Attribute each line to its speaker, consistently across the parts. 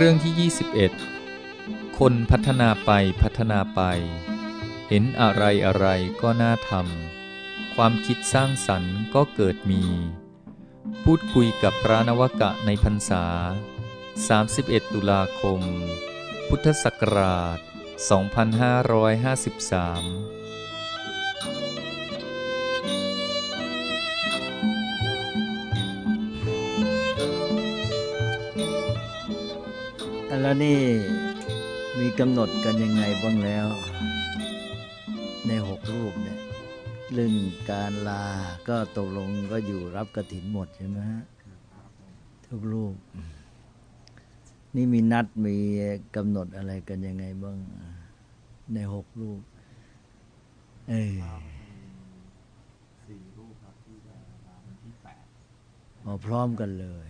Speaker 1: เรื่องที่ 21 คนพัฒนาไปพัฒนาไป เห็นอะไรอะไรก็น่าทำความคิดสร้างสรรค์ก็เกิดมี พูดคุยกับพระนวกะในพรรษา 31 ตุลาคม พุทธศักราช 2553
Speaker 2: แล้วนี่มีกำหนดกันยังไงบ้างแล้ว ในหกรูปเนี่ยเรื่องการลาก็ตกลงก็อยู่รับกระถินหมดใช่ไหมฮะทุกรูป นี่มีนัดมีกำหนดอะไรกันยังไงบ้าง ในหกรูป เออ
Speaker 3: สี่รูปครับที่จะมาวันที่แปด
Speaker 2: มาพร้อมกันเลย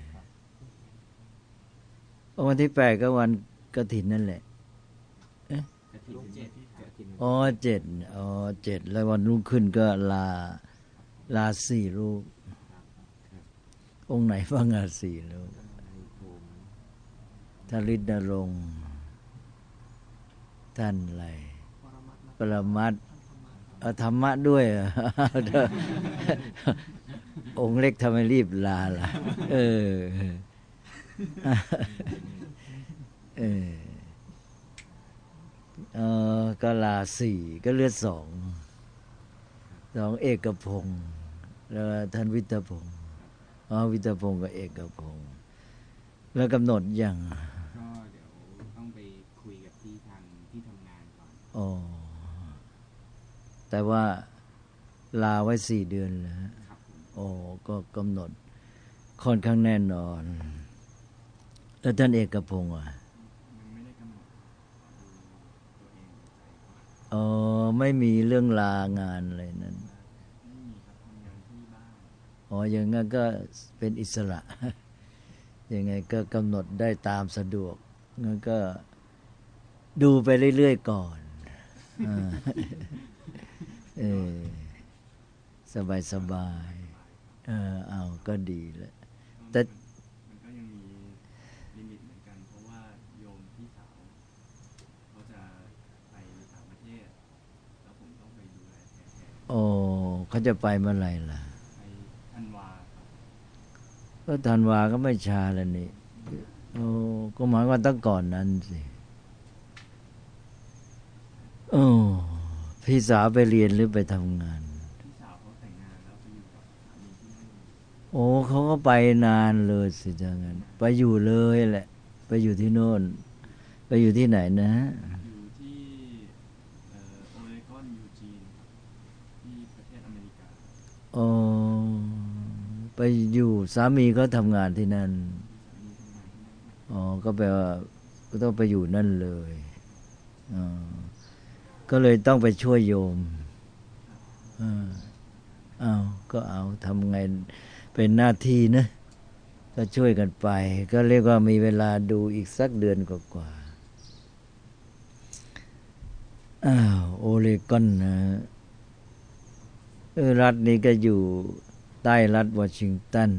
Speaker 2: วันที่แปดก็วันกระถินนั่นแหละ
Speaker 3: กระถิ่นเจ็ดที่กระถิ่น
Speaker 2: อ๋อเจ็ดอ๋อเจ็ดแล้ววันรุ่งขึ้นก็ลาลาสี่รูปองค์ไหนบ้างอะสี่รูป
Speaker 3: มีภูมิ
Speaker 2: ท่านฤทธิ์นรงค์ท่านอะไรปรมัตถ์เอาธรรมะด้วยเหรอองค์เล็กทำไมรีบลาล่ะ เออ เออเออก็ลาสี่ก็เหลือดสอง สองเอกพงศ์แล้วท่านวิทยพงศ์อ๋อวิทยพงศ์กับเอกพงศ์แล้วกำหนดยัง
Speaker 3: ก็เดี๋ยวต้องไปคุยกับที่ทางที่ทำงานก่อน
Speaker 2: อ๋อแต่ว่าลาไว้สี่เดือนแล้ว
Speaker 3: ครับผม
Speaker 2: โอ้ก็กำหนดค่อนข้างแน่นอน แล้วท่านเอกพงศ์อะ
Speaker 3: อ๋อ
Speaker 2: ไม่มีเรื่องลางานอะไรนั้นอ๋ออย่างงั้นก็เป็นอิสระยังไงก็กำหนดได้ตามสะดวกงั้นก็ดูไปเรื่อยๆก่อนเออสบายสบายๆเออเอาก็ดีแหละแต่
Speaker 3: มันก็ยังมีลิมิตเหมือนกัน เพราะว่าโยมพี่สาวเขาจะไปต่างประเทศ แล้วผมต้องไปดูแลแทน
Speaker 2: โอ้ เขาจะไปเมื่อไหร่ล่ะ
Speaker 3: ธันวา
Speaker 2: ก็ธันวาก็ไม่ชาแล้วนี่โอ้ก็หมายว่าตั้งก่อนนั้นสิโอ้พี่สาวไปเรียนหรือไปทำงาน
Speaker 3: พี่สาวเขาแต่งงานแล้ว
Speaker 2: โอ้เขาก็ไปนานเลยสิจังนั้นไปอยู่เลยแหละ ไปอยู่ที่โน่น ไปอยู่ที่ไหนนะ
Speaker 3: อยู่ที่เอ่อโอเรกอนยูจีนครับที่ประเทศอเมริกา
Speaker 2: อ๋อไปอยู่สามีเขาทำงานที่นั่น
Speaker 3: มีทำงานที่นั่น
Speaker 2: อ๋อ ก็แปลว่าก็ต้องไปอยู่นั่นเลย อ๋อ ก็เลยต้องไปช่วยโยมอ่าเอาก็เอาทำไงเป็นหน้าที่นะ ก็ช่วยกันไป ก็เรียกว่ามีเวลาดูอีกสักเดือนกว่าอ้าว โอเลกอนนะ รัฐนี้ก็อยู่ใต้รัฐวอชิงตัน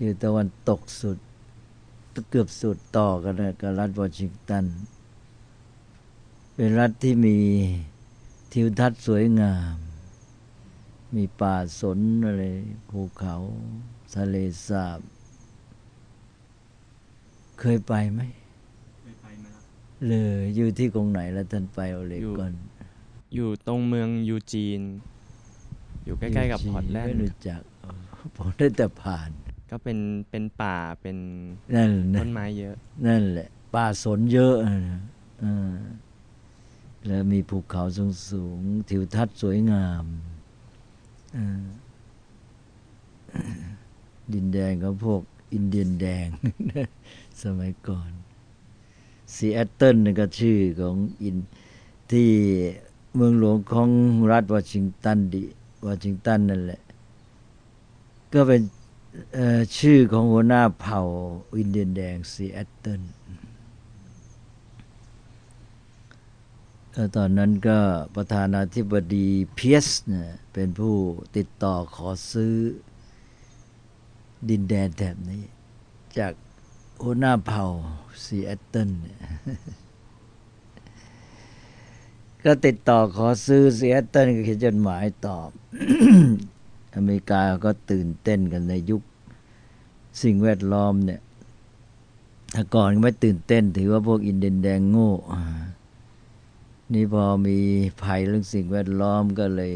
Speaker 2: อยู่ตะวันตกสุด เกือบสุดต่อกันนะกับรัฐวอชิงตัน เป็นรัฐที่มีทิวทัศน์สวยงาม มีป่าสนอะไรภูเขาทะเลสาบ เคยไปไหม
Speaker 3: เคยไปมาแล้ว
Speaker 2: เลยอยู่ที่กรงไหนแล้วท่านไปโอเลกอน
Speaker 4: อยู่ตรงเมืองยูจีน อยู่ใกล้ๆกับพอร์ตแลน
Speaker 2: ไม่
Speaker 4: ด์
Speaker 2: รู้จักอ๋อผมได้แต่ผ่าน
Speaker 4: ก็เป็นเป็นป่าเป็น
Speaker 2: นั่นนะ
Speaker 4: ต้นไม้เยอะ
Speaker 2: นั่นแหละ ป่าสนเยอะนะอ่าแล้วมีภูเขาสูงสูงๆทิวทัศน์สวยงามอ่าดินแดงของพวกอินเดียนแดง สมัยก่อนซีแอตเทิลนี่ก็ชื่อของอินเดียนเมืองหลวงของรัฐวอชิงตันดิ วอชิงตันนั่นแหละ ก็เป็นชื่อของหัวหน้าเผ่าอินเดียนแดงซีแอตเทิลตอนนั้นก็ประธานาธิบดีเพียร์ซเนี่ยเป็นผู้ติดต่อขอซื้อดินแดนแถบนี้ จากหัวหน้าเผ่าซีแอตเทิล ก็ติดต่อขอซื้อซีแอตเทิลก็เขียนจดหมายตอบ อเมริกาก็ตื่นเต้นกันในยุคสิ่งแวดล้อมเนี่ยถ้าก่อนไม่ตื่นเต้น ถือว่าพวกอินเดียนแดงโง่ นี่พอมีภัยเรื่องสิ่งแวดล้อมก็เลย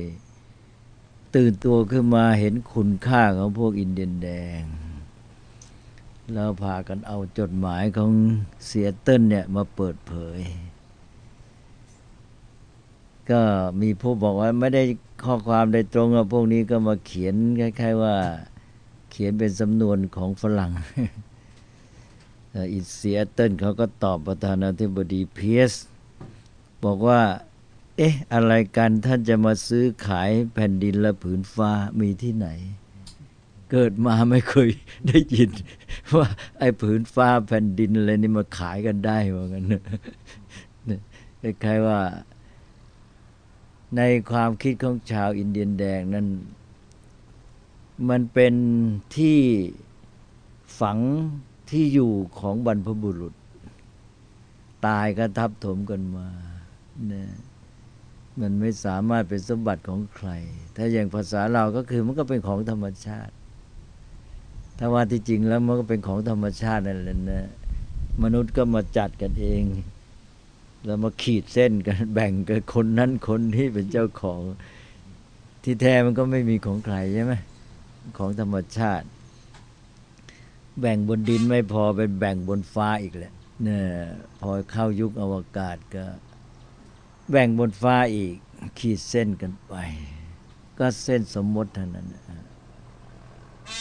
Speaker 2: ตื่นตัวขึ้นมาเห็นคุณค่าของพวกอินเดียนแดง แล้วพากันเอาจดหมายของเซียเติลเนี่ยมาเปิดเผย ก็มีผู้บอกว่าไม่ได้ข้อความโดยตรงอะพวกนี้ก็มาเขียนคล้ายๆว่า เขียนเป็นสำนวนของฝรั่งอ่ออิเซียเติลเขาก็ตอบประธานาธิบดีเพียสบอกว่า เอ๊ะ อะไรกันท่านจะมาซื้อขายแผ่นดินและผืนฟ้ามีที่ไหน เกิดมาไม่เคยได้ยิน ว่าไอ้ผืนฟ้าแผ่นดินอะไรนี่มาขายกันได้ว่ากันนะเนี่ยคล้ายๆว่า ในความคิดของชาวอินเดียนแดงนั้น มันเป็นที่ฝังที่อยู่ของบรรพบุรุษ ตายก็ทับถมกันมานะมันไม่สามารถเป็นสมบัติของใคร ถ้าอย่างภาษาเราก็คือมันก็เป็นของธรรมชาติ ถ้าว่าที่จริงแล้วมันก็เป็นของธรรมชาตินั่นแหละนะ มนุษย์ก็มาจัดกันเอง แล้วมาขีดเส้นกันแบ่งกันคนนั้นคนที่เป็นเจ้าของ ที่แท้มันก็ไม่มีของใครใช่ไหมของธรรมชาติ แบ่งบนดินไม่พอเป็นแบ่งบนฟ้าอีกแหละเนี่ยพอเข้ายุคอวกาศก็ แบ่งบนฟ้าอีก ขีดเส้นกันไป ก็เส้นสมมติเท่านั้น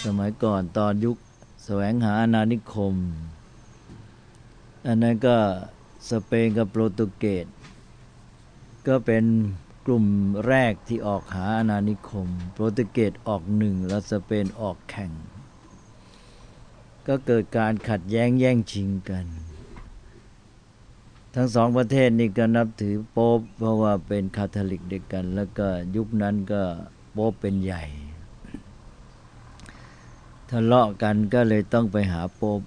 Speaker 2: สมัยก่อนตอนยุคแสวงหาอาณานิคม อันนั้นก็ สเปนกับโปรตุเกสก็เป็นกลุ่มแรกที่ออกหาอาณานิคม โปรตุเกสออกหนึ่งแล้วสเปนออกแข่ง ก็เกิดการขัดแย้งแย่งชิงกัน ทั้งสองประเทศนี่ก็นับถือโป๊ปเพราะว่าเป็นคาทอลิกเดียวกัน แล้วก็ยุคนั้นก็โป๊ปเป็นใหญ่ทะเลาะกันก็เลยต้องไปหาโป๊ป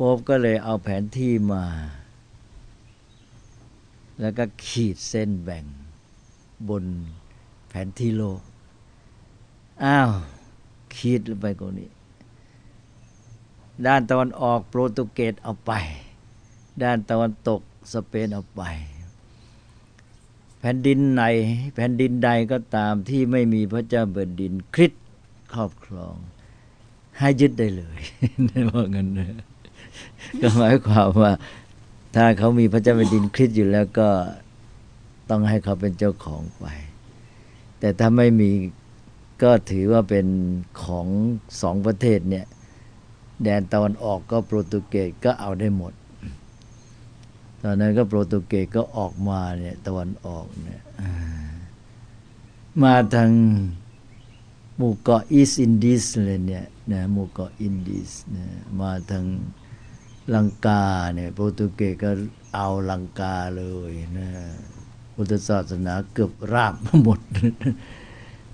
Speaker 2: โป๊ปก็เลยเอาแผนที่มา แล้วก็ขีดเส้นแบ่งบนแผนที่โลก อ้าว ขีดลงไปตรงนี้ ด้านตะวันออกโปรตุเกสเอาไป ด้านตะวันตกสเปนเอาไป แผ่นดินไหน แผ่นดินใดก็ตามที่ไม่มีพระเจ้าแผ่นดินคริสต์ครอบครอง ให้ยึดได้เลยว่างั้นนะ ก็หมายความว่า ถ้าเขามีพระเจ้าแผ่นดินคริสต์อยู่แล้วก็ต้องให้เขาเป็นเจ้าของไป แต่ถ้าไม่มีก็ถือว่าเป็นของสองประเทศเนี่ย แดนตะวันออกก็โปรตุเกสก็เอาได้หมด ตอนนั้นก็โปรตุเกสก็ออกมาเนี่ยตะวันออกเนี่ยมาทางหมู่เกาะอีสต์อินดีสเลยเนี่ยนะหมู่เกาะอินดีสนะมาทาง ลังกาเนี่ยโปรตุเกสก็เอาลังกาเลยนะพุทธศาสนาเกือบราบหมด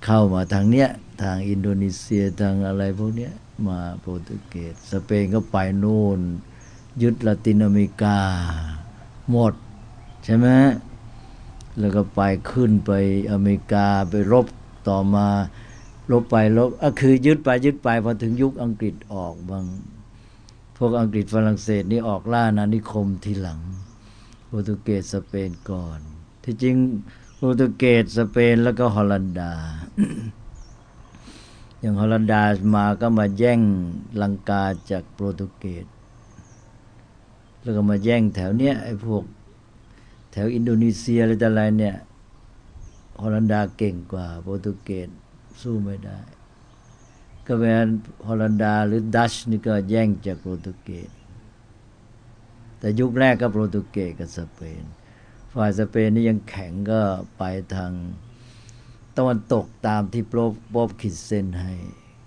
Speaker 2: เข้ามาทางเนี้ยทางอินโดนีเซียทางอะไรพวกเนี้ยมาโปรตุเกสสเปนก็ไปนู่น ยึดละตินอเมริกา หมด ใช่ไหมแล้วก็ไปขึ้นไปอเมริกาไปรบต่อมารบไปรบอะคือยึดไปยึดไปพอถึงยุคอังกฤษออกบาง พวกอังกฤษฝรั่งเศสนี่ออกล่าอาณานิคมทีหลังโปรตุเกสสเปนก่อน ที่จริงโปรตุเกสสเปนแล้วก็ฮอลันดา อย่างฮอลันดามาก็มาแย่งลังกาจากโปรตุเกสแล้วก็มาแย่งแถวเนี้ยไอ้พวกแถวอินโดนีเซียอะไรต่ออะไรเนี่ยฮอลันดาเก่งกว่าโปรตุเกสสู้ไม่ได้ ก็เป็นฮอลันดาหรือดัชนี่ก็แย่งจากโปรตุเกส แต่ยุคแรกก็โปรตุเกสกับสเปน ฝ่ายสเปนนี่ยังแข็งก็ไปทางตะวันตกตามที่โปรบอบขีดเส้นให้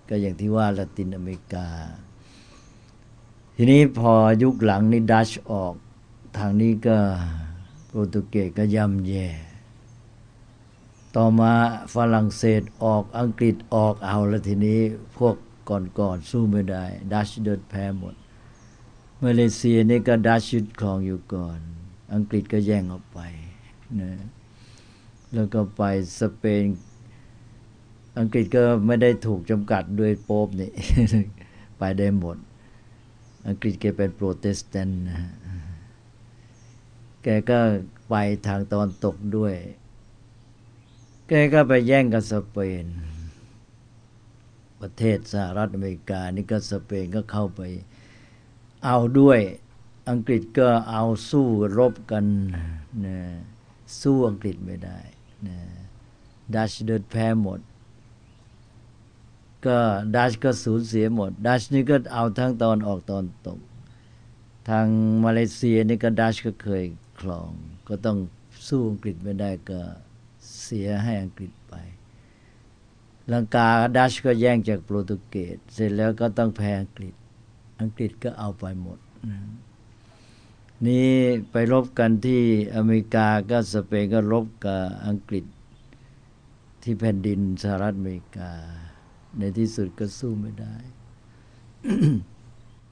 Speaker 2: ก็อย่างที่ว่าละตินอเมริกา ทีนี้พอยุคหลังนี่ดัชออก ทางนี้ก็โปรตุเกสก็ย่ำแย่ ต่อมาฝรั่งเศสออกอังกฤษออกเอาล้วทีนี้พวกก่อนๆสู้ไม่ได้ ดัชเดินแพ้หมด มาเลเซียนี่ก็ดัชยึดครองอยู่ก่อน อังกฤษก็แย่งออกไปนะแล้วก็ไปสเปน อังกฤษก็ไม่ได้ถูกจำกัดด้วยโป๊ปนี่ ไปได้หมด อังกฤษแกเป็นโปรเตสแตนต์นะแกก็ไปทางตอนตกด้วย แกก็ไปแย่งกับสเปน ประเทศสหรัฐอเมริกานี่ก็สเปนก็เข้าไปเอาด้วยอังกฤษก็เอาสู้รบกันนะสู้อังกฤษไม่ได้นะดัชเดินแพ้หมด ก็ดัชก็สูญเสียหมด ดัชนี่ก็เอาทั้งตอนออกตอนตก ทางมาเลเซียนี่ก็ดัชก็เคยครอง ก็ต้องสู้อังกฤษไม่ได้ก็ เสียให้อังกฤษไป ลังกาดัชก็แย่งจากโปรตุเกสเสร็จแล้วก็ต้องแพ้อังกฤษ อังกฤษก็เอาไปหมด นี่ไปรบกันที่อเมริกาก็สเปนก็รบกับอังกฤษที่แผ่นดินสหรัฐอเมริกา ในที่สุดก็สู้ไม่ได้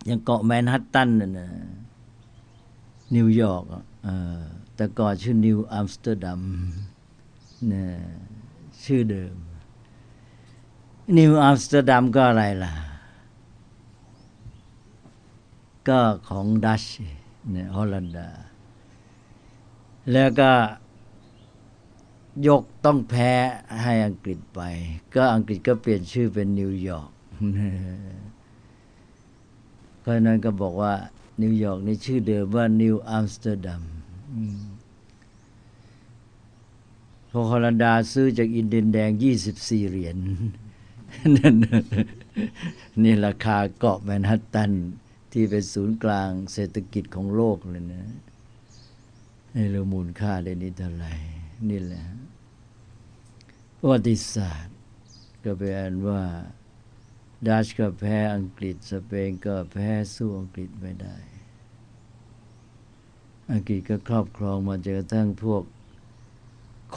Speaker 2: ยังเกาะแมนฮัตตันน่ะนะนิวยอร์กอะเออแต่ก่อนชื่อนิวอัมสเตอร์ดัม นะชื่อเดิม นิวอัมสเตอร์ดัมก็อะไรล่ะ ก็ของดัชเนี่ยฮอลันดา แล้วก็ยกต้องแพ้ให้อังกฤษไป ก็อังกฤษก็เปลี่ยนชื่อเป็นนิวยอร์กเพราะนั้นก็บอกว่านิวยอร์กนี่ชื่อเดิมว่านิวอัมสเตอร์ดัม พอฮอลันดาซื้อจากอินเดียนแดง24เหรียญนี่ราคาเกาะแมนฮัตตันที่เป็นศูนย์กลางเศรษฐกิจของโลกเลยนะนี่เรามูลค่าได้นี้เท่าไหร่นี่แหละประวัติศาสตร์ ก็เป็นว่าดัชก็แพ้อังกฤษสเปนก็แพ้สู้อังกฤษไม่ได้ อังกฤษก็ครอบครองมาจนกระทั่งพวก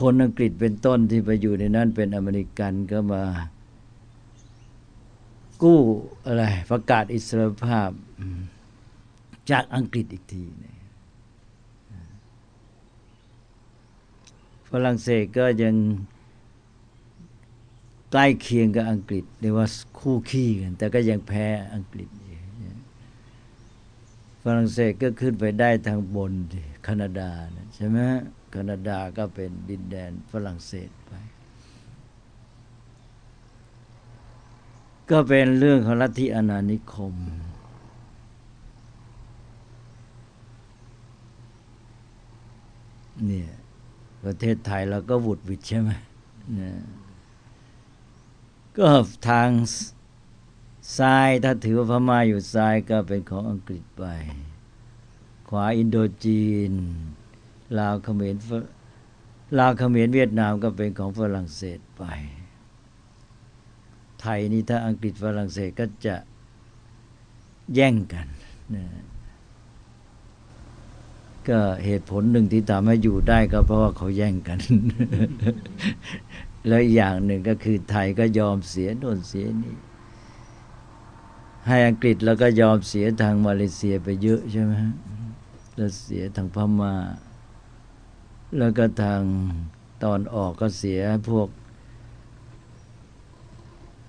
Speaker 2: คนอังกฤษเป็นต้นที่ไปอยู่ในนั้นเป็นอเมริกันก็มา กู้อะไร ประกาศอิสรภาพจากอังกฤษอีกทีนึงฝรั่งเศสก็ยังใกล้เคียงกับอังกฤษเรียกว่าคู่ขี้กัน แต่ก็ยังแพ้อังกฤษฝรั่งเศสก็ขึ้นไปได้ทางบนแคนาดานะใช่ไหม แคนาดาก็เป็นดินแดนฝรั่งเศสไป ก็เป็นเรื่องของลัทธิอาณานิคม เนี่ยประเทศไทยเราก็วุดวิดใช่ไหมเนี่ยก็ทางซ้ายถ้าถือว่าพม่าอยู่ซ้ายก็เป็นของอังกฤษไป ขวาอินโดจีน ลาวเขมรลาวเขมรเวียดนามก็เป็นของฝรั่งเศสไป ไทยนี่ถ้าอังกฤษฝรั่งเศสก็จะแย่งกันนะก็เหตุผลหนึ่งที่ทำให้อยู่ได้ก็เพราะว่าเขาแย่งกัน แล้วอย่างหนึ่งก็คือไทยก็ยอมเสียโน่นเสียนี่ให้อังกฤษแล้วก็ยอมเสียทางมาเลเซียไปเยอะใช่ไหมแล้วเสียทางพม่า แล้วก็ทางตอนออกก็เสียพวก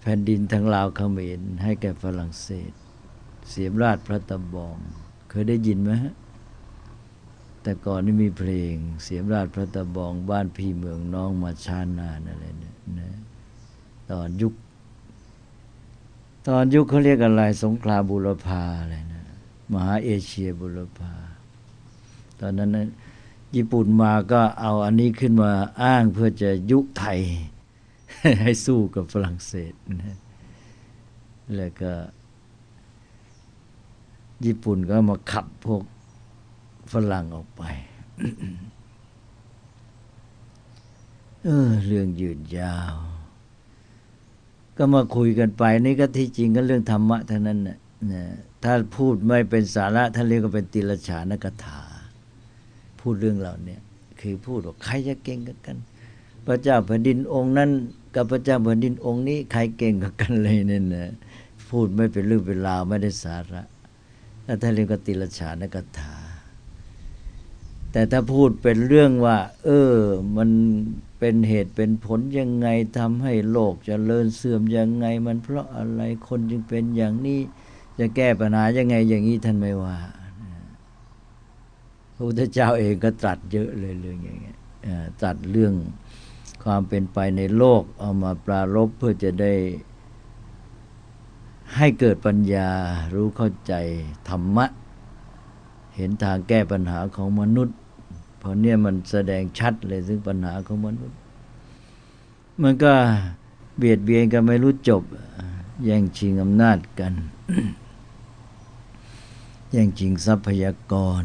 Speaker 2: แผ่นดินทางลาวเขมรให้แก่ฝรั่งเศส เสียมราชพระตะบอง เคยได้ยินไหมฮะแต่ก่อนนี่มีเพลง เสียมราชพระตะบองบ้านพี่เมืองน้องมาชานนานอะไรเนี่ยนะตอนยุค ตอนยุคเขาเรียกอะไร สงครามบุรพาอะไรนะ มหาเอเชียบุรพา ตอนนั้นนะ ญี่ปุ่นมาก็เอาอันนี้ขึ้นมาอ้างเพื่อจะยุไทย ให้สู้กับฝรั่งเศสนะแล้วก็ ญี่ปุ่นก็มาขับพวกฝรั่งออกไป เออ เรื่องยืนยาว ก็มาคุยกันไป นี่ก็ที่จริงก็เรื่องธรรมะเท่านั้นนะนะถ้าพูดไม่เป็นสาระท่านเรียกว่าเป็นติลฉานกถา พูดเรื่องเหล่านี้คือพูดว่าใครจะเก่งกัน พระเจ้าแผ่นดินองค์นั้น กับพระเจ้าแผ่นดินองค์นี้ใครเก่งกันเลยเนี่ยนะพูดไม่เป็นเรื่องเป็นราวไม่ได้สาระแล้วท่านเรียกติลฉานกถา แต่ถ้าพูดเป็นเรื่องว่า เออ มันเป็นเหตุเป็นผลยังไงทำให้โลกจเจริญเสื่อมยังไง มันเพราะอะไรคนจึงเป็นอย่างนี้ จะแก้ปัญหายังไงอย่างนี้ท่านไม่ว่า ระพุทธเจ้าเองก็ตรัสเยอะเลยเรื่องอย่างเงี้ยตรัสเรื่องความเป็นไปในโลกเอามาปรารบเพื่อจะได้ให้เกิดปัญญารู้เข้าใจธรรมะ เห็นทางแก้ปัญหาของมนุษย์ เพราะเนี่ยมันแสดงชัดเลยถึงปัญหาของมนุษย์ มันก็เบียดเบียนกันไม่รู้จบ แย่งชิงอำนาจกัน แย่งชิงทรัพยากร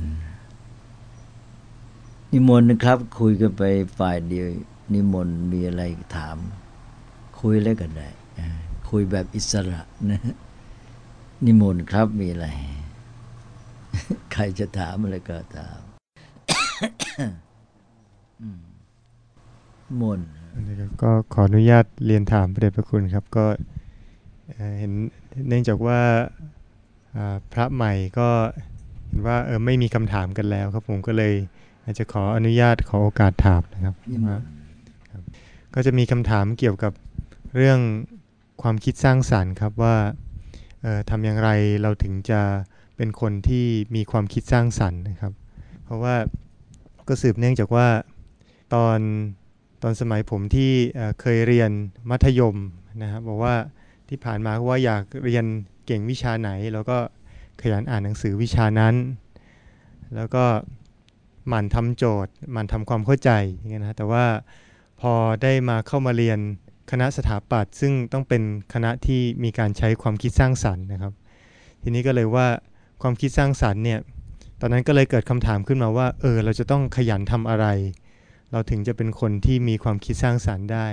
Speaker 2: นิมนต์นะครับ คุยกันไปฝ่ายเดียว นิมนต์มีอะไรถาม คุยแล้วกันได้คุยแบบอิสระนะนิมนต์ครับมีอะไร ใครจะถามอะไรก็ถามมนต์
Speaker 5: นะครับก็ขออนุญาตเรียนถามพระเดชพระคุณครับ ก็เห็นเนื่องจากว่าพระใหม่ก็เห็นว่าเออไม่มีคำถามกันแล้วครับผมก็เลย จจะขออนุญาตขอโอกาสถามนะครับ
Speaker 2: นิม
Speaker 5: ว่า
Speaker 2: นต์
Speaker 5: ก็จะมีคำถามเกี่ยวกับเรื่องความคิดสร้างสรรค์ครับว่าเอ่อทำอย่างไรเราถึงจะเป็นคนที่มีความคิดสร้างสรรค์นะครับ เพราะว่าก็สืบเนื่องจากว่าตอนตอนสมัยผมที่เอ่อเคยเรียนมัธยมนะครับบอกว่าที่ผ่านมาก็ว่าอยากเรียนเก่งวิชาไหน แล้วก็ขยันอ่านหนังสือวิชานั้น แล้วก็ หมั่นทำโจทย์หมั่นทำความเข้าใจอย่างเงี้ยนะแต่ว่าพอได้มาเข้ามาเรียนคณะสถาปัตย์ซึ่งต้องเป็นคณะที่มีการใช้ความคิดสร้างสรรค์นะครับ ทีนี้ก็เลยว่าความคิดสร้างสรรค์เนี่ยตอนนั้นก็เลยเกิดคำถามขึ้นมาว่าเออเราจะต้องขยันทำอะไร เราถึงจะเป็นคนที่มีความคิดสร้างสรรค์ได้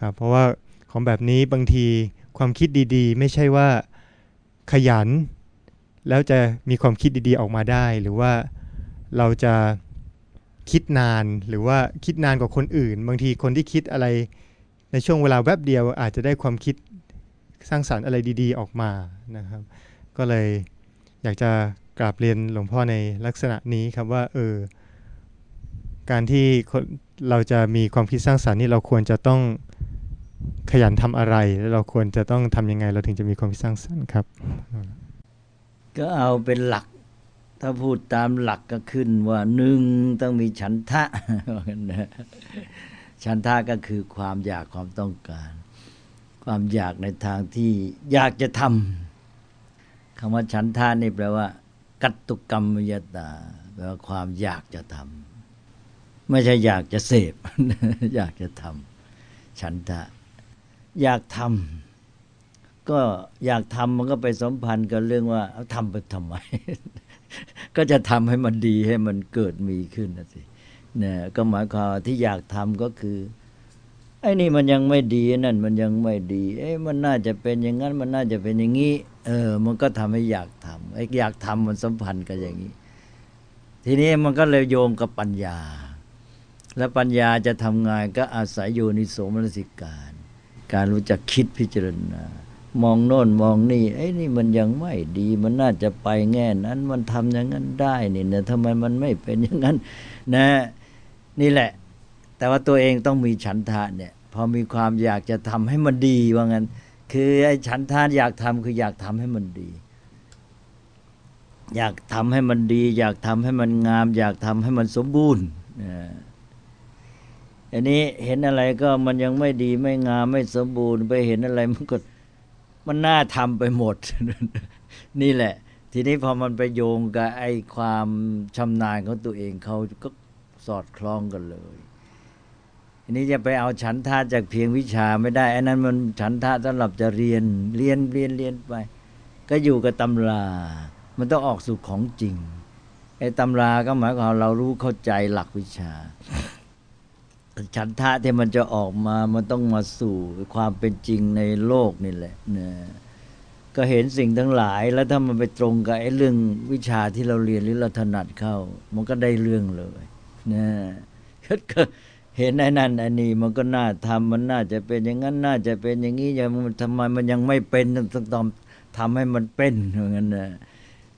Speaker 5: ครับเพราะว่าของแบบนี้บางทีความคิดดีๆ ไม่ใช่ว่าขยัน แล้วจะมีความคิดดีๆออกมาได้ หรือว่า เราจะคิดนานหรือว่าคิดนานกว่าคนอื่น บางทีคนที่คิดอะไรในช่วงเวลาแวบเดียวอาจจะได้ความคิดสร้างสรรค์อะไรดี ๆ ออกมานะครับ ก็เลยอยากจะกราบเรียนหลวงพ่อในลักษณะนี้ครับว่าเออการที่เราจะมีความคิดสร้างสรรค์นี่เราควรจะต้องขยันทำอะไร แล้วเราควรจะต้องทำยังไง เราถึงจะมีความคิดสร้างสรรค์ครับ
Speaker 2: ก็เอาเป็นหลัก ถ้าพูดตามหลักก็ขึ้นว่าหนึ่งต้องมีฉันทะฉันทะก็คือความอยากความต้องการ ความอยากในทางที่อยากจะทำคำว่าฉันทะนี่แปลว่า กัตตุกรรมยตาแปลว่าความอยากจะทำไม่ใช่อยากจะเสพ อยากจะทำฉันทะ อยากทำก็อยากทำมันก็ไปสัมพันธ์กับเรื่องว่าทำไปทำไม ก็จะทำให้มันดีให้มันเกิดมีขึ้นนะสิเนี่ยก็หมายความที่อยากทำก็คือไอ้นี่มันยังไม่ดีนั่นมันยังไม่ดี เอ้มันน่าจะเป็นอย่างนั้น มันน่าจะเป็นอย่างนี้ เออ มันก็ทำให้อยากทำไอ้อยากทำมันสัมพันธ์กันอย่างนี้ ทีนี้มันก็เลยโยงกับปัญญา และปัญญาจะทำงานก็อาศัยโยนิโสมนสิการ การรู้จักคิดพิจารณา มองโน่นมองนี่ไอ้นี่มันยังไม่ดีมันน่าจะไปแง่นั้น มันทำอย่างนั้นได้นี่นะทำไมมันไม่เป็นอย่างนั้น นะ นี่แหละ แต่ว่าตัวเองต้องมีฉันทะเนี่ย พอมีความอยากจะทำให้มันดีว่างั้น คือไอ้ฉันทะอยากทำคืออยากทำให้มันดี อยากทำให้มันดี อยากทำให้มันงาม อยากทำให้มันสมบูรณ์นะอันนี้เห็นอะไรก็มันยังไม่ดีไม่งามไม่สมบูรณ์ ไปเห็นอะไรมันก็ มันน่าทำไปหมด นี่แหละ ทีนี้พอมันไปโยงกับไอ้ความชำนาญของตัวเองเขาก็สอดคล้องกันเลยอันนี้จะไปเอาฉันทะจากเพียงวิชาไม่ได้อันนั้นมันฉันทะสำหรับจะเรียนเรียนเรียนเรียนไป ก็อยู่กับตำรา มันต้องออกสู่ของจริงไอ้ตำราก็หมายความเรารู้เข้าใจหลักวิชา ฉันทะที่มันจะออกมามันต้องมาสู่ความเป็นจริงในโลกนี่แหละนะก็เห็นสิ่งทั้งหลายแล้วถ้ามันไปตรงกับไอ้เรื่องวิชาที่เราเรียนหรือเราถนัดเข้า มันก็ได้เรื่องเลยนะก็เห็นไอ้นั่นไอ้นี่มันก็น่าทำมันน่าจะเป็นอย่างนั้นน่าจะเป็นอย่างนี้อยังทำไมมันยังไม่เป็นต้องตองทำให้มันเป็นอย่างนั้นนะ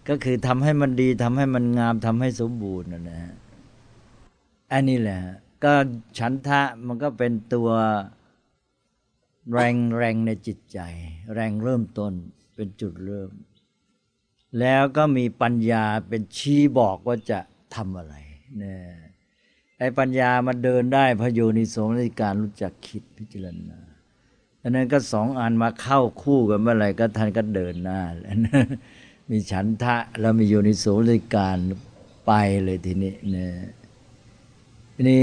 Speaker 2: ก็คือทำให้มันดีทำให้มันงามทำให้สมบูรณ์นะนะอันนี้แหละ ก็ฉันทะมันก็เป็นตัวแรงแรงในจิตใจ แรงเริ่มต้นเป็นจุดเริ่ม แล้วก็มีปัญญาเป็นชี้บอกว่าจะทำอะไรนะไอ้ปัญญามันเดินได้พระโยนิโสมนสิการรู้จักคิดพิจารณาอันนั้นก็สองอันมาเข้าคู่กันเมื่อไหร่ก็ท่านก็เดินหน้าแล้วมีฉันทะแล้วมีโยนิโสมนสิการไปเลยทีนี้เนะ นี่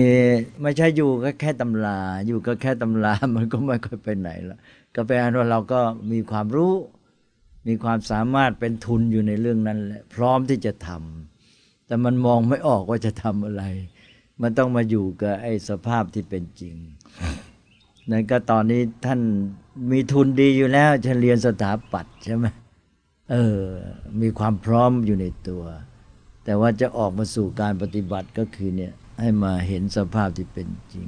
Speaker 2: ไม่ใช่อยู่ก็แค่ตำราอยู่ก็แค่ตำรามันก็ไม่ค่อยไปไหนละก็แปลว่าเราก็มีความรู้ มีความสามารถเป็นทุนอยู่ในเรื่องนั้นแหละพร้อมที่จะทำแต่มันมองไม่ออกว่าจะทำอะไร มันต้องมาอยู่กับไอ้สภาพที่เป็นจริงนั่นก็ตอนนี้ท่านมีทุนดีอยู่แล้วจะเรียนสถาปัตย์ใช่ไหมเออ มีความพร้อมอยู่ในตัว แต่ว่าจะออกมาสู่การปฏิบัติก็คือเนี่ย ให้มาเห็นสภาพที่เป็นจริง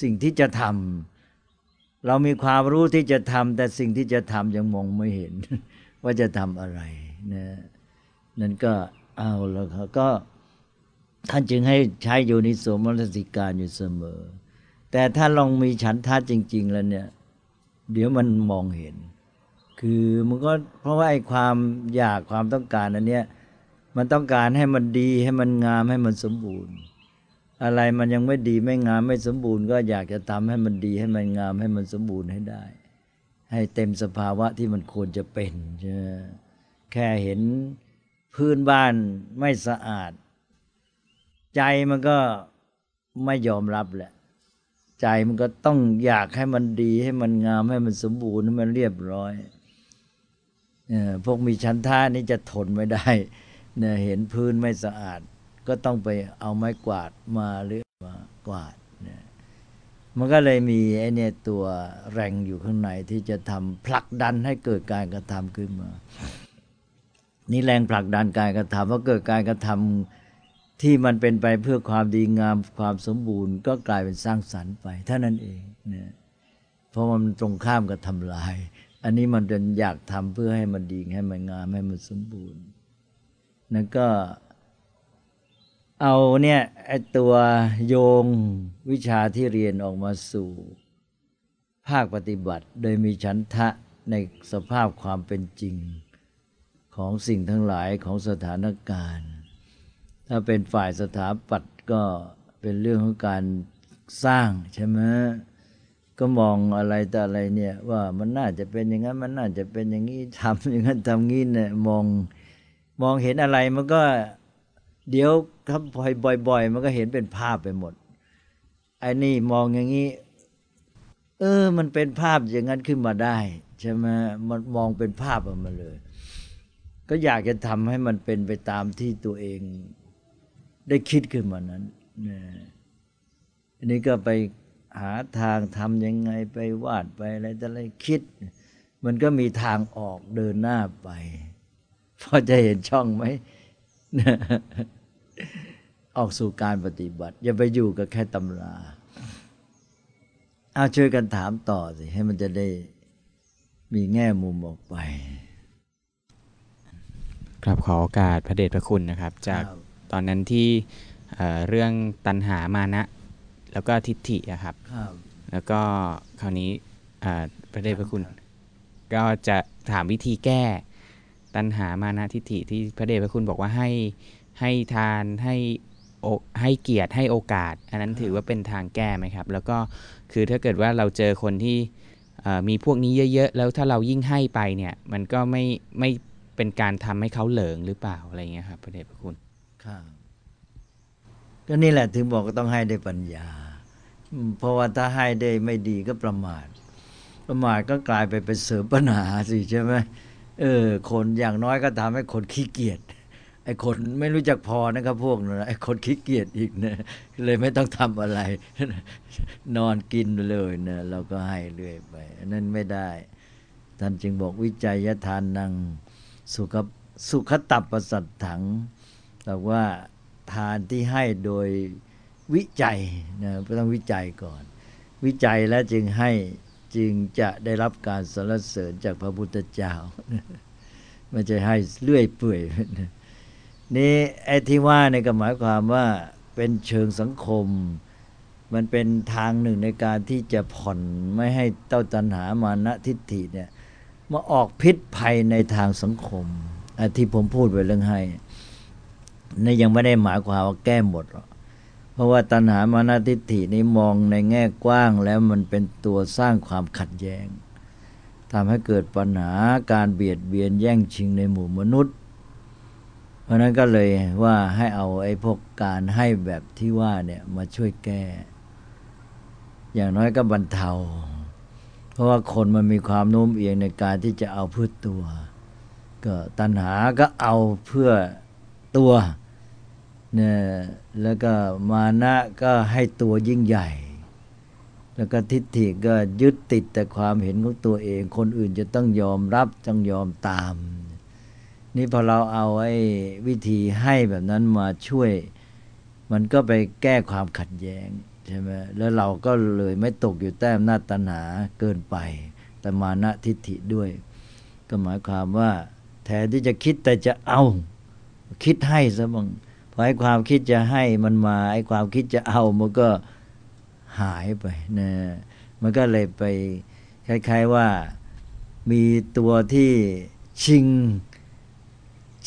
Speaker 2: สิ่งที่จะทำเรามีความรู้ที่จะทำแต่สิ่งที่จะทำยังมองไม่เห็น ว่าจะทำอะไรนะนั่นก็เอาแล้วเขาก็ท่านจึงให้ใช้โยนิโสมนสิการอยู่เสมอ แต่ถ้าลองมีฉันทะจริง ๆ แล้วเนี่ย เดี๋ยวมันมองเห็น คือมันก็เพราะว่าไอ้ความอยากความต้องการอันเนี้ยมันต้องการให้มันดีให้มันงามให้มันสมบูรณ์ อะไรมันยังไม่ดีไม่งามไม่สมบูรณ์ ก็อยากจะทำให้มันดีให้มันงามให้มันสมบูรณ์ให้ได้ ให้เต็มสภาวะที่มันควรจะเป็นแค่เห็นพื้นบ้านไม่สะอาด ใจมันก็ไม่ยอมรับแหละ ใจมันก็ต้องอยากให้มันดีให้มันงามให้มันสมบูรณ์ให้มันเรียบร้อยเออพวกมีชั้นท่านี่จะทนไม่ได้เนี่ยเห็นพื้นไม่สะอาด ก็ต้องไปเอาไม้กวาดมาหรือมากวาดเนี่ยมันก็เลยมีไอ้เนี่ยตัวแรงอยู่ข้างในที่จะทำผลักดันให้เกิดการกระทำขึ้นมา นี่แรงผลักดันการกระทำเพราะเกิดการกระทำที่มันเป็นไปเพื่อความดีงามความสมบูรณ์ ก็กลายเป็นสร้างสรรค์ไปเท่านั้นเองเนี่ยเพราะมันตรงข้ามกับทำลาย อันนี้มันเป็นอยากทำเพื่อให้มันดีให้มันงามให้มันสมบูรณ์นั่นก็ เอาเนี่ยไอตัวโยงวิชาที่เรียนออกมาสู่ ภาคปฏิบัติ โดยมีฉันทะในสภาพความเป็นจริงของสิ่งทั้งหลายของสถานการณ์ ถ้าเป็นฝ่ายสถาปัตย์ก็เป็นเรื่องของการสร้างใช่ไหมก็มองอะไรแต่อะไรเนี่ยว่ามันน่าจะเป็นอย่างนั้นมันน่าจะเป็นอย่างนี้ทำอย่างนั้นทำงี้เนี่ยมองมองเห็นอะไรมันก็ เดี๋ยวถ้าบ่อยๆ มันก็เห็นเป็นภาพไปหมดไอ้นี่มองอย่างนี้ เออ มันเป็นภาพอย่างนั้นขึ้นมาได้ใช่ไหมมันมองเป็นภาพออกมาเลย ก็อยากจะทำให้มันเป็นไปตามที่ตัวเองได้คิดขึ้นมานั้นนะอันนี้ก็ไปหาทางทำยังไงไปวาดไปอะไรแต่อะไรคิด มันก็มีทางออกเดินหน้าไปพอจะเห็นช่องไหม ออกสู่การปฏิบัติ อย่าไปอยู่กับแค่ตำรา เอาช่วยกันถามต่อสิ ให้มันจะได้มีแง่มุมออกไป
Speaker 4: ครับขอโอกาสพระเดชพระคุณนะครับ จาก
Speaker 2: ครับ
Speaker 4: ตอนนั้นที่เอ่อเรื่องตัณหามานะ แล้วก็ทิฏฐิอะครับ
Speaker 2: ครับ
Speaker 4: แล้วก็คราวนี้อ่าพระเดชพระคุณ ก็จะถามวิธีแก้ ตัณหามานะทิฏฐิที่พระเดชพระคุณบอกว่าให้ให้ทานให้ให้เกียรติให้โอกาส อันนั้นถือว่าเป็นทางแก้ไหมครับ แล้วก็คือถ้าเกิดว่าเราเจอคนที่มีพวกนี้เยอะ ๆ แล้วถ้าเรายิ่งให้ไปเนี่ยมันก็ไม่ไม่เป็นการทำให้เขาเหลิงหรือเปล่าอะไรเงี้ยครับพระเดชพระคุณ
Speaker 2: ครับก็นี่แหละถึงบอกก็ต้องให้ได้วยปัญญา เพราะว่าถ้าให้ได้ไม่ดีก็ประมาท ประมาทก็กลายไปเป็นเสริมปัญหาสิใช่ไหม เออ คนอย่างน้อยก็ทำให้คนขี้เกียจไอ้คนไม่รู้จักพอนะครับ พวกนั้นไอ้คนขี้เกียจอีกนะเลยไม่ต้องทำอะไร นอนกินไปเลยนะเราก็ให้เรื่อยไปอันนั้นไม่ได้ ท่านจึงบอกวิจัยทานนังสุขสุขตับประสัตถังแต่ว่าทานที่ให้โดยวิจัยนะต้องวิจัยก่อน วิจัยแล้วจึงให้ จึงจะได้รับการสรรเสริญจากพระพุทธเจ้าไม่ใช่ให้เลื่อยเปื่อยนี่ไอ้ที่ว่าในก็หมายความว่าเป็นเชิงสังคม มันเป็นทางหนึ่งในการที่จะผ่อนไม่ให้เต้าตันหามานะทิฏฐิเนี่ยมาออกพิษภัยในทางสังคมอที่ผมพูดไปเรื่องให้นี่ยังไม่ได้หมายความว่าแก้หมดหรอก ราะว่าตัณหามานะทิฏฐินี้มองในแง่กว้างแล้วมันเป็นตัวสร้างความขัดแย้งทำให้เกิดปัญหาการเบียดเบียนแย่งชิงในหมู่มนุษย์ เพราะนั้นก็เลยว่าให้เอาไอ้พวกการให้แบบที่ว่าเนี่ยมาช่วยแก้ อย่างน้อยก็บรรเทา เพราะว่าคนมันมีความโน้มเอียงในการที่จะเอาเพื่อตัว ก็ตัณหาก็เอาเพื่อตัว นี่ยแล้วก็มานะก็ให้ตัวยิ่งใหญ่ แล้วก็ทิฏฐิก็ยึดติดแต่ความเห็นของตัวเอง คนอื่นจะต้องยอมรับต้องยอมตาม นี่พอเราเอาไอ้วิธีให้แบบนั้นมาช่วย มันก็ไปแก้ความขัดแย้งใช่ไหมแล้วเราก็เลยไม่ตกอยู่แต้มหน้าตัณหาเกินไป แต่มานะทิฏฐิด้วย ก็หมายความว่า แทนที่จะคิดแต่จะเอา คิดให้ซะบ้าง พอไอ้ความคิดจะให้มันมาไอ้ความคิดจะเอามันก็หายไปนะมันก็เลยไปคล้ายๆว่ามีตัวที่ชิง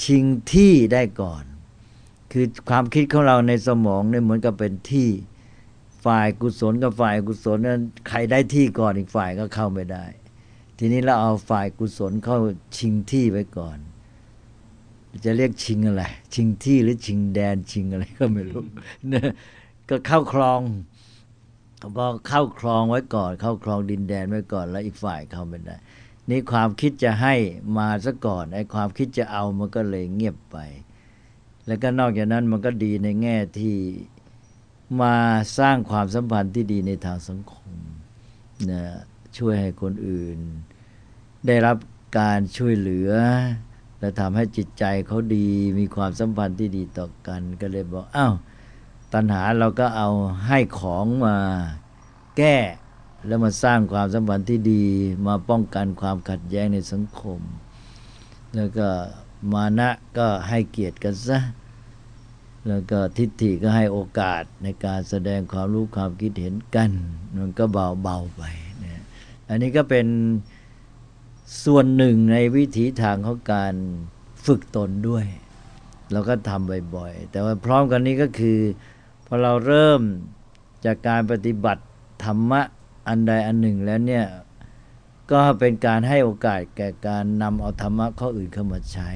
Speaker 2: ชิงที่ได้ก่อน คือความคิดของเราในสมองเนี่ยเหมือนกับเป็นที่ฝ่ายกุศลกับฝ่ายกุศลนั้นใครได้ที่ก่อนอีกฝ่ายก็เข้าไม่ได้ ทีนี้เราเอาฝ่ายกุศลเข้าชิงที่ไว้ก่อน จะเรียกชิงอะไร ชิงที่หรือชิงแดนชิงอะไรก็ไม่รู้นะก็เข้าครองพอเข้าครองไว้ก่อน เข้าครองดินแดนไว้ก่อนแล้วอีกฝ่ายเข้าไม่ได้ นี่ความคิดจะให้มาซะก่อนไอ้ความคิดจะเอามันก็เลยเงียบไป แล้วก็นอกจากนั้นมันก็ดีในแง่ที่มาสร้างความสัมพันธ์ที่ดีในทางสังคมนะช่วยให้คนอื่น ได้รับการช่วยเหลือ และทำให้จิตใจเขาดีมีความสัมพันธ์ที่ดีต่อกัน ก็เลยบอกอ้าวตัณหาเราก็เอาให้ของมาแก้ แล้วมาสร้างความสัมพันธ์ที่ดีมาป้องกันความขัดแย้งในสังคม แล้วก็มานะก็ให้เกียรติกันซะแล้วก็ทิฏฐิก็ให้โอกาสในการแสดงความรู้ความคิดเห็นกัน มันก็เบาเบาไปนะอันนี้ก็เป็น ส่วนหนึ่งในวิถีทางของการฝึกตนด้วย เราก็ทำบ่อยๆ แต่ว่าพร้อมกันนี้ก็คือพอเราเริ่มจากการปฏิบัติธรรมะอันใดอันหนึ่งแล้วเนี่ยก็เป็นการให้โอกาสแก่การนำเอาธรรมะข้ออื่นเข้ามาใช้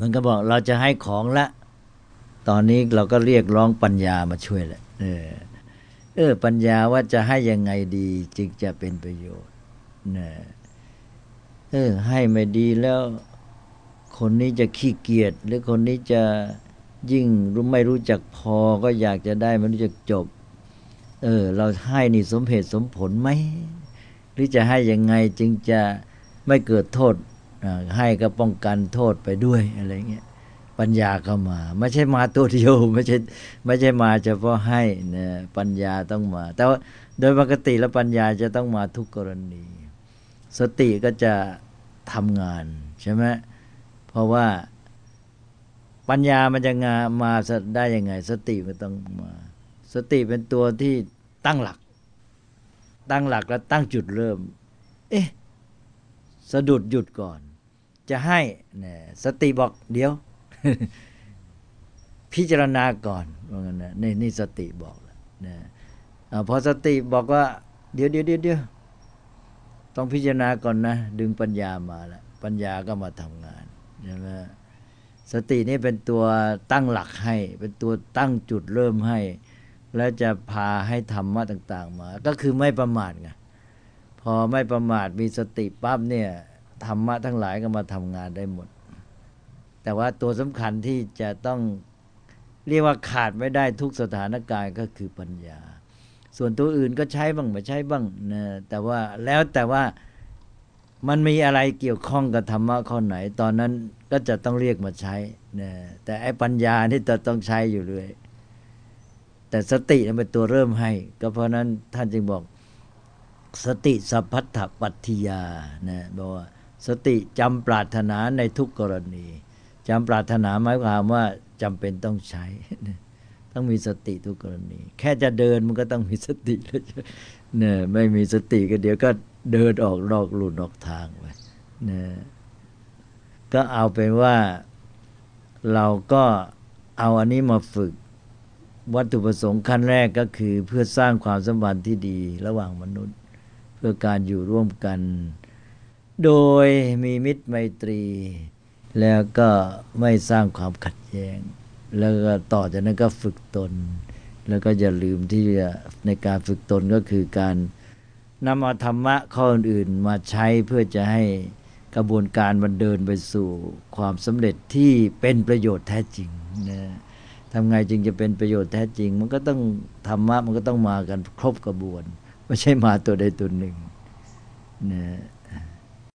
Speaker 2: มันก็บอกเราจะให้ของละ ตอนนี้เราก็เรียกร้องปัญญามาช่วยแหละเออเออ ปัญญาว่าจะให้ยังไงดีจึงจะเป็นประโยชน์นะ เออให้ไม่ดีแล้ว คนนี้จะขี้เกียจหรือคนนี้จะยิ่งรู้ไม่รู้จักพอก็อยากจะได้ไม่รู้จักจบ เออ เราให้นี่สมเหตุสมผลไหมหรือจะให้ยังไงจึงจะไม่เกิดโทษให้ก็ป้องกันโทษไปด้วยอะไรเงี้ยปัญญาเข้ามา ไม่ใช่มาตัวเดียวไม่ใช่ไม่ใช่มาเฉพาะให้นะปัญญาต้องมา แต่ว่าโดยปกติแล้วปัญญาจะต้องมาทุกกรณี สติก็จะ ทำงานใช่ไหมเพราะว่าปัญญามันจะงามาได้ยังไง สติมันต้องมา สติเป็นตัวที่ตั้งหลัก ตั้งหลักแล้วตั้งจุดเริ่ม เอ๊ะสะดุดหยุดก่อน จะให้เนี่ยสติบอกเดี๋ยว พิจารณาก่อนว่างั้นนะนี่นี่สติบอกแล้วนะพอสติบอกว่า เดียวเดี๋ยวเดี๋ยวเดี๋ยว ต้องพิจารณาก่อนนะ ดึงปัญญามาแล้วปัญญาก็มาทำงานใช่ไหมสตินี่เป็นตัวตั้งหลักให้ เป็นตัวตั้งจุดเริ่มให้ แล้วจะพาให้ธรรมะต่าง ๆ มา ก็คือไม่ประมาทไงพอไม่ประมาทมีสติปั๊บเนี่ยธรรมะทั้งหลายก็มาทำงานได้หมด แต่ว่าตัวสำคัญที่จะต้องเรียกว่าขาดไม่ได้ทุกสถานการณ์ก็คือปัญญา ส่วนตัวอื่นก็ใช้บ้างไม่ใช้บ้างนะแต่ว่าแล้วแต่ว่ามันมีอะไรเกี่ยวข้องกับธรรมะข้อไหน ตอนนั้นก็จะต้องเรียกมาใช้นะแต่ไอ้ปัญญานี่จะต้องใช้อยู่เรื่อยแต่สติเป็นตัวเริ่มให้ ก็เพราะนั้นท่านจึงบอกสติสัพพัทธปัตติยานะบอกว่าสติจำปรารถนาในทุกกรณีจำปรารถนาหมายความว่าจำเป็นต้องใช้ ต้องมีสติทุกกรณี แค่จะเดินมันก็ต้องมีสติแล้วเนี่ยไม่มีสติก็เดี๋ยวก็เดินออกนอกหลุดออกทางไปนี่ก็เอาเป็นว่าเราก็เอาอันนี้มาฝึก วัตถุประสงค์ขั้นแรกก็คือ เพื่อสร้างความสัมพันธ์ที่ดีระหว่างมนุษย์ เพื่อการอยู่ร่วมกัน โดยมีมิตรไมตรี แล้วก็ไม่สร้างความขัดแย้ง แล้วก็ต่อจากนั้นก็ฝึกตน แล้วก็อย่าลืมที่จะในการฝึกตนก็คือการนำเอาธรรมะข้ออื่นมาใช้เพื่อจะให้กระบวนการมันเดินไปสู่ความสำเร็จที่เป็นประโยชน์แท้จริงนะทำไงจึงจะเป็นประโยชน์แท้จริง มันก็ต้องธรรมะมันก็ต้องมากันครบกระบวน ไม่ใช่มาตัวใดตัวหนึ่งนะ